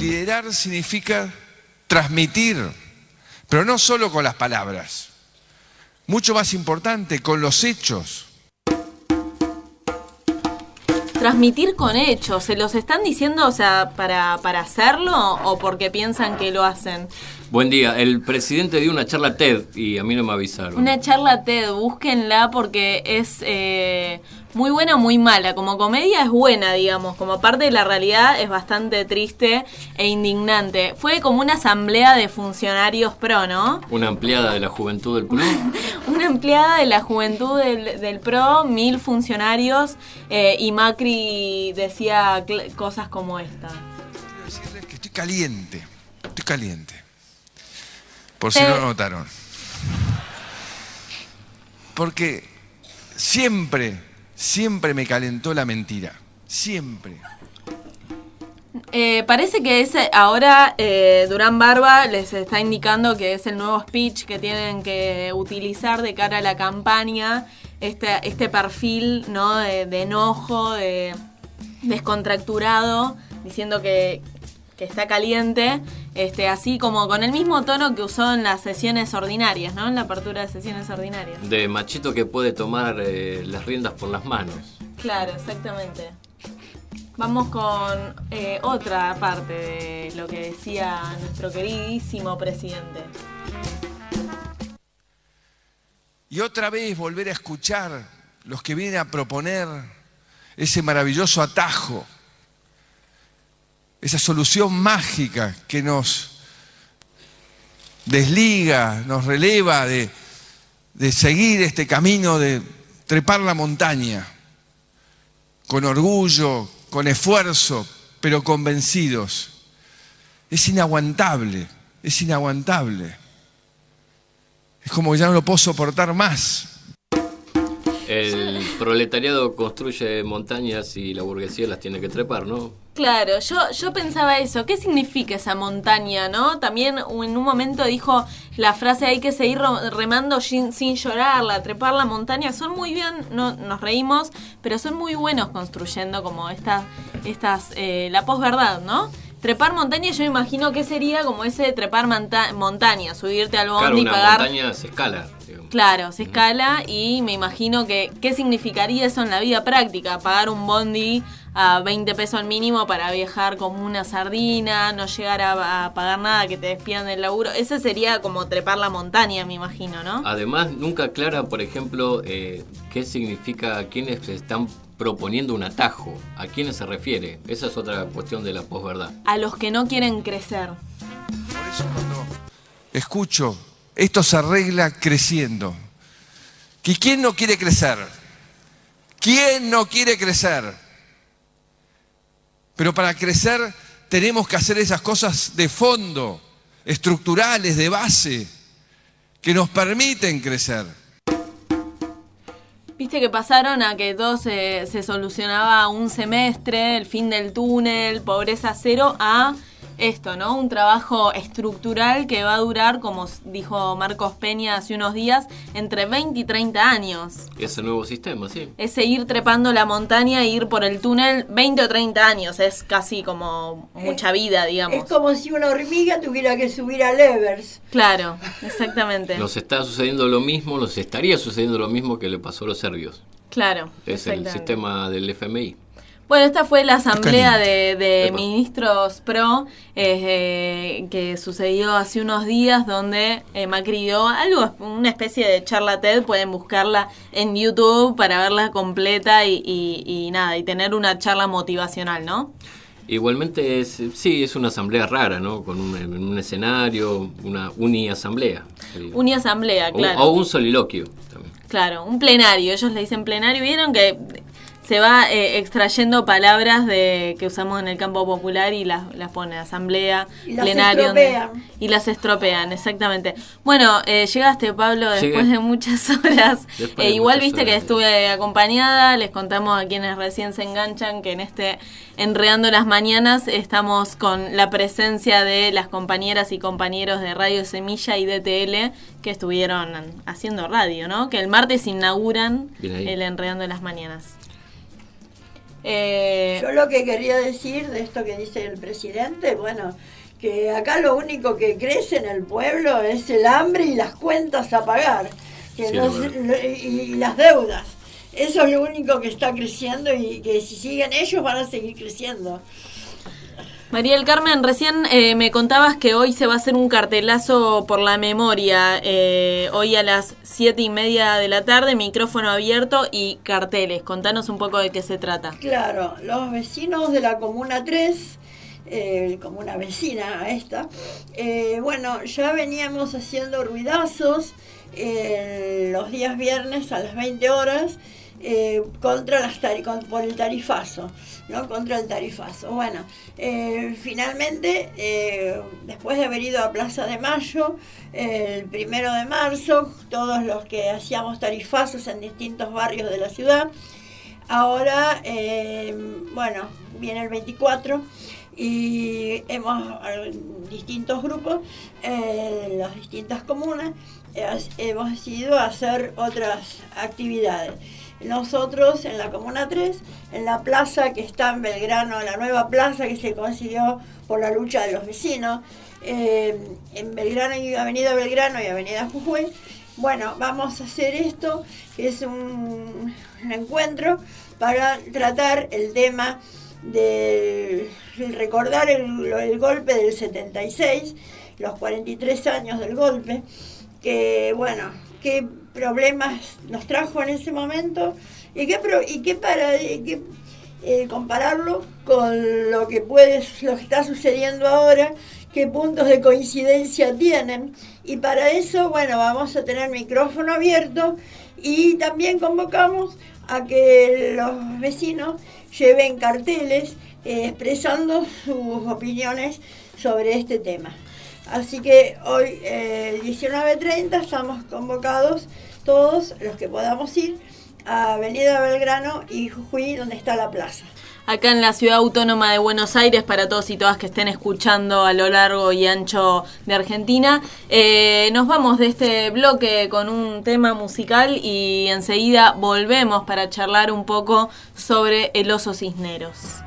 liderar significa transmitir, pero no solo con las palabras, mucho más importante, con los hechos. Transmitir con hechos, ¿se los están diciendo, o sea, para, para hacerlo o porque piensan que lo hacen? Buen día. El presidente dio una charla TED y a mí no me avisaron. Una charla TED, búsquenla porque es eh, muy buena o muy mala. Como comedia es buena, digamos. Como parte de la realidad es bastante triste e indignante. Fue como una asamblea de funcionarios pro, ¿no? Una empleada de la juventud del PRO. una empleada de la juventud del, PRO, mil funcionarios eh, y Macri decía cosas como esta. Quiero decirles que estoy caliente. Estoy caliente por si no lo notaron. Porque siempre, siempre me calentó la mentira. Siempre. Eh, parece que es ahora eh, Durán Barba les está indicando que es el nuevo speech que tienen que utilizar de cara a la campaña, este, este perfil ¿no? de, de enojo, de descontracturado, diciendo que, que está caliente, este, así como con el mismo tono que usó en las sesiones ordinarias, ¿no? En la apertura de sesiones ordinarias. De machito que puede tomar eh, las riendas por las manos. Claro, exactamente. Vamos con eh, otra parte de lo que decía nuestro queridísimo presidente. Y otra vez volver a escuchar los que vienen a proponer ese maravilloso atajo esa solución mágica que nos desliga, nos releva de, seguir este camino de trepar la montaña, con orgullo, con esfuerzo, pero convencidos. Es inaguantable, es inaguantable. Es como que ya no lo puedo soportar más. El proletariado construye montañas y la burguesía las tiene que trepar, ¿no? Claro, yo, yo pensaba eso. ¿Qué significa esa montaña, no? También en un momento dijo la frase hay que seguir remando sin, sin llorarla, trepar la montaña. Son muy bien, no, nos reímos, pero son muy buenos construyendo como esta, estas, eh, la posverdad, ¿no? Trepar montaña, yo imagino que sería como ese de trepar montaña, subirte al bondi y pagar. montaña se escala. Claro, se escala y me imagino que qué significaría eso en la vida práctica, pagar un bondi a 20 pesos al mínimo para viajar como una sardina, no llegar a, pagar nada que te despidan del laburo. Ese sería como trepar la montaña, me imagino, ¿no? Además, nunca aclara, por ejemplo, eh, qué significa quienes están proponiendo un atajo. ¿A quiénes se refiere? Esa es otra cuestión de la posverdad. A los que no quieren crecer. Por eso cuando escucho, esto se arregla creciendo. ¿Y quién no quiere crecer? ¿Quién no quiere crecer? Pero para crecer tenemos que hacer esas cosas de fondo, estructurales, de base, que nos permiten crecer. Viste que pasaron a que todo se, se solucionaba un semestre, el fin del túnel, pobreza cero, a esto, ¿no? Un trabajo estructural que va a durar, como dijo Marcos Peña hace unos días, entre 20 y 30 años. Ese nuevo sistema, sí. Es seguir trepando la montaña e ir por el túnel 20 o 30 años. Es casi como mucha vida, digamos. Es como si una hormiga tuviera que subir al Evers. Claro, exactamente. nos está sucediendo lo mismo, nos estaría sucediendo lo mismo que le pasó a los serbios. Claro. Es el sistema del FMI. Bueno, esta fue la asamblea de, ministros pro eh, que sucedió hace unos días donde eh, Macri dio algo, una especie de charla TED, pueden buscarla en YouTube para verla completa y, nada, y tener una charla motivacional, ¿no? Igualmente, es, sí, es una asamblea rara, ¿no? Con un, escenario, una uni-asamblea. Uni-asamblea, claro. O, un soliloquio también. Claro, un plenario. Ellos le dicen plenario. Vieron que se va eh, extrayendo palabras de que usamos en el campo popular y las, las pone asamblea, plenario. y las estropean, exactamente. Bueno, eh, llegaste, Pablo, después de muchas horas. Eh, igual viste que estuve acompañada, les contamos a quienes recién se enganchan que en este Enredando las Mañanas estamos con la presencia de las compañeras y compañeros de Radio Semilla y DTL que estuvieron haciendo radio, ¿no? Que el martes inauguran el Enredando las Mañanas. Eh, Yo lo que quería decir de esto que dice el presidente, bueno, que acá lo único que crece en el pueblo es el hambre y las cuentas a pagar y, las deudas. Eso es lo único que está creciendo y que si siguen ellos van a seguir creciendo. María del Carmen, recién eh, me contabas que hoy se va a hacer un cartelazo por la memoria, eh, hoy a las siete y media de la tarde, micrófono abierto y carteles. Contanos un poco de qué se trata. Claro, los vecinos de la Comuna 3 eh, como una vecina a esta, bueno, ya veníamos haciendo ruidazos los días viernes a las 20 horas eh, contra las por el tarifazo, ¿no? Contra el tarifazo. Bueno, eh, finalmente, eh, después de haber ido a Plaza de Mayo, el primero de marzo, todos los que hacíamos tarifazos en distintos barrios de la ciudad, ahora, bueno, viene el 24 y hemos, distintos grupos, en las distintas comunas, hemos decidido hacer otras actividades. Nosotros en la Comuna 3, en la plaza que está en Belgrano, la nueva plaza que se consiguió por la lucha de los vecinos, eh, en Belgrano y Avenida Belgrano y Avenida Jujuy. Bueno, vamos a hacer esto, que es un, encuentro para tratar el tema de recordar el, golpe del 76, los 43 años del golpe, que bueno, qué problemas nos trajo en ese momento y qué, y qué para eh, compararlo con lo que puede lo que está sucediendo ahora qué puntos de coincidencia tienen. Y para eso bueno vamos a tener micrófono abierto y también convocamos a que los vecinos lleven carteles eh, expresando sus opiniones sobre este tema. Así que hoy, eh, 19.30, estamos convocados todos los que podamos ir a Avenida Belgrano y Jujuy, donde está la plaza. Acá en la ciudad autónoma de Buenos Aires, para todos y todas que estén escuchando a lo largo y ancho de Argentina, eh, nos vamos de este bloque con un tema musical y enseguida volvemos para charlar un poco sobre el oso cisneros.